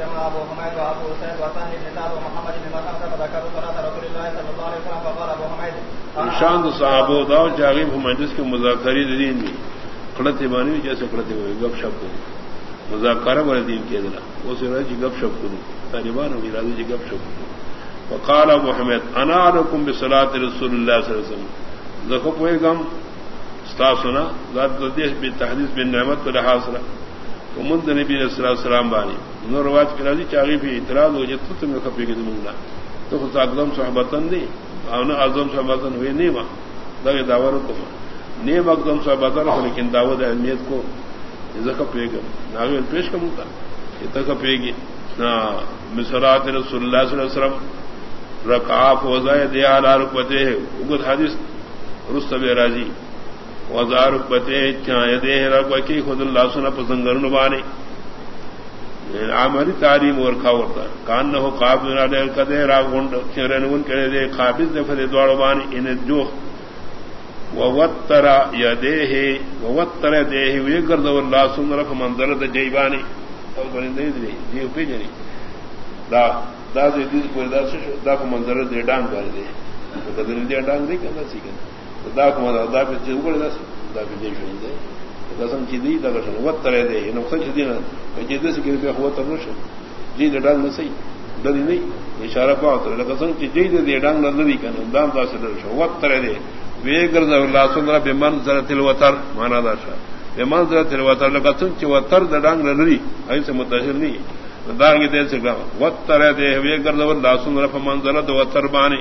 اجتمع ابو حميد وابو سعيد وثاني بن سعد ومحمد بن مسلمة فذكروا صلاة رسول الله صلى الله عليه وسلم، فقال ابو حميد شان صحابہ داو جاغیب حمدس کے مذاکری دین میں۔ کڑتے بانی جیسے کڑتے ہوئے، گپ شپ کو مذاکرہ والے دین کے دلا وہ سے رہا جی گپ شپ کو طالبان ہوئی راضی جی گپ شپ کو وقال ابو حمید، انا لكم بصلاة رسول اللہ صلی اللہ علیہ وسلم۔ زخو کوئی گم۔ ستا سنا، ذات دیش بی تحدیث بن نعمت پر لحاظ رہا۔ مند نبی علیہ الصلوۃ والسلام بانی نو روایت کرا دی چاغی بھی اعتراض ہو جت تو میں کھپی کے دمنا تو خود اقدم صحابتن دی او نہ اعظم صحابتن ہوئے نہیں ما داور کو نیم اقدم صحابتن ہو لیکن دعوت اہمیت کو ذکر پے گا ناوی پیش کم ہوتا یہ تک پے گی نا مسرات رسول اللہ صلی اللہ علیہ وسلم. رکعاف وزائے دیا علی رکبتے اگد حدیث رستب راضی وزار بتے دے رب کی خود اللہ سنا پسندر نبانے عملی تعلیم اور کھاورتا کان نہ ہو قابل نہ دے کدے را گنڈ چرن ان کرے دے قابل دے فدے دوڑ بانی ان جو ووتر یدیہ ووتر دیہ وی گرد اللہ سن رف منظر دے جیبانی تو بن دے دی جی پی جنی دا دا دے دی کو دا سے دا منظر دے ڈانگ کر دے۔ تو دے دے ڈانگ دے کنا سیکھنا دا کوم دا دا په چې وګړي دا دا په دې شوې ده دا څنګه چې دی دا غشن وترې ده نو څه چې دی نه چې دې څه کې به هو تر نشي دې د ډنګ نه سي د دې نه اشاره پاتره لکه څنګه چې دې دې ډنګ نه لري کنه دا تاسو در شو وترې ده وی ګرځ الله سندره به منظر تل وتر معنا دا شه به منظر تل وتر لکه څنګه چې وتر د ډنګ نه لري ایسه متأثر نه دا دارنګ دې څه وترې ده وی ګرځ الله سندره په منظر د وتر باندې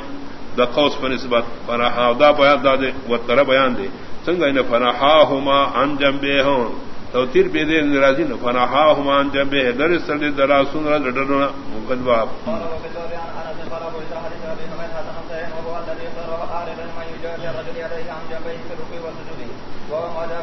دا قوس پر نسبت فنحا دا بیان دا دے و تر بیان دے سنگا انہا فنحا ہما ان جنبے ہوں تو تیر بے دے نرازی نہ فنحا ہما ان جنبے ہے در سر دے درہ سن رہا ڈرنا مقد باپ وهو